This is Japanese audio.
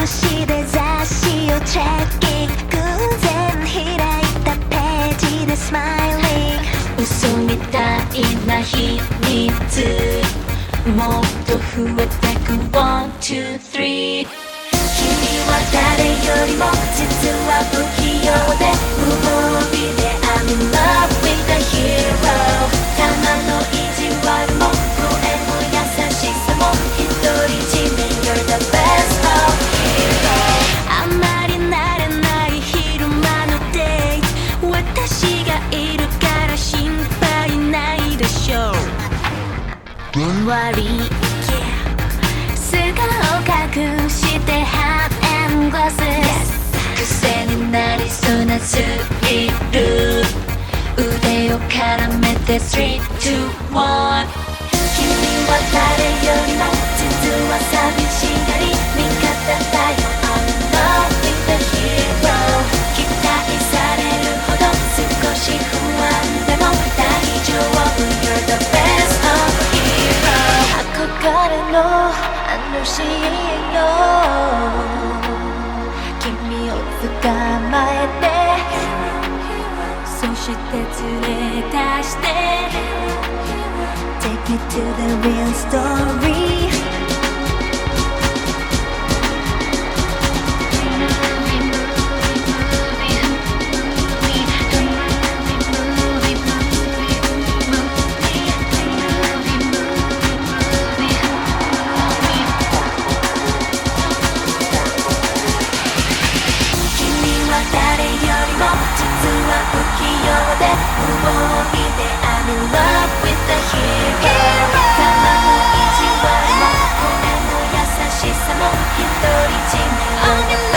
無視で雑誌をチェック偶然開いたページでスマイリン嘘みたいな秘密。もっと増えてく。One, two, three 君は誰よりも実は不ふんわり yeah. 素顔隠してハンドグラス癖になりそうなスリル腕を絡めて3、2、1君は誰よりも実は寂しい君を捕まえて。そして連れ出して。Take me to the real story「誰よりも実は不器用で無防で I'm with the hero の意地悪も声の優しさも独りちめ